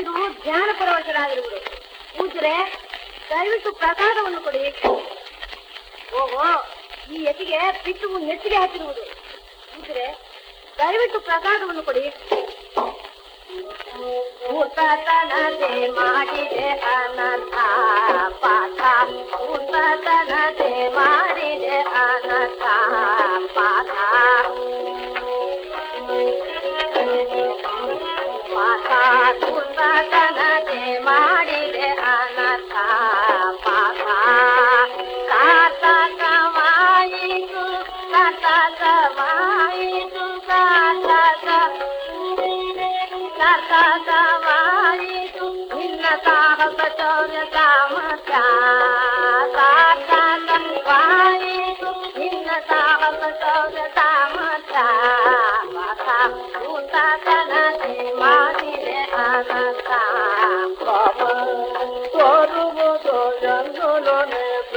ಯತಿರು ಧ್ಯಾನ ಪರವಶರಾಗಿರುವುದು. ಕೂತರೆ ದಯವಿಟ್ಟು ಪ್ರಸಾದವನ್ನು ಕೊಡಿ. ಓಹೋ, ಈ ಯತಿಗೆ ಪಿಟ್ಟು ನೆತ್ತಿಗೆ ಹಾಕಿರುವುದು. ಕೂತರೆ ದಯವಿಟ್ಟು ಪ್ರಸಾದವನ್ನು ಕೊಡಿ. ಮಾಡಿದೆ ಅನಥ ಪಾಠ. ಊಟತನದೆ ಮಾಡಿದೆ ಅನಥ ಪಾಠ. ಪಾಠ ಊಟತನದೆ ಮಾಡಿದೆ ಅನಥ ಪಾಠ ಕಾತಕವಾಯಿತು ಕಾತಕವಾಯಿತು ಕಾತಕ ಸಾರ್ಥಕವಾಯಿತು ನಿನ್ನ ಸಾಹಸ ಶೌರ್ಯ ಸಾಮರ್ಥ್ಯ ಸಾರ್ಥಕವಾಯಿತು ನಿನ್ನ ಸಾಹಸ ಶೌರ್ಯ ಸಾಮರ್ಥ್ಯ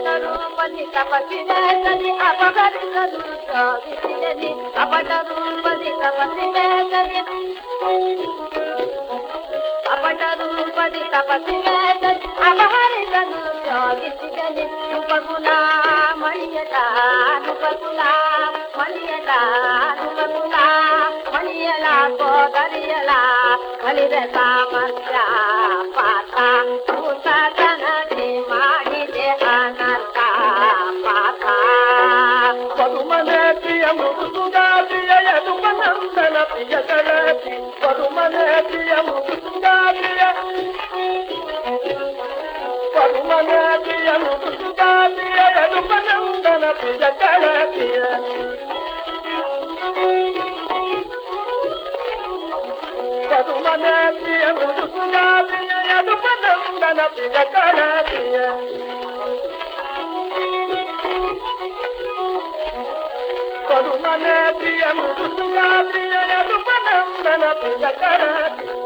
అపటరు వలి తపసినేతని అపగరికలు సావితిని అపటరు వలి తపసినేతని అపటరు వలి తపసినేతని అపహరికలు సావితిని ఉపగుణ మణియట ఉపగుణ మణియట ఉపగుణ మణియలా కోదరియలా కలిర సామర్య యదుపనందన ప్రియ కళతి పరుమనే ప్రియ పరుమనే ప్రియ పరుమనే ప్రియ ప్రియ करत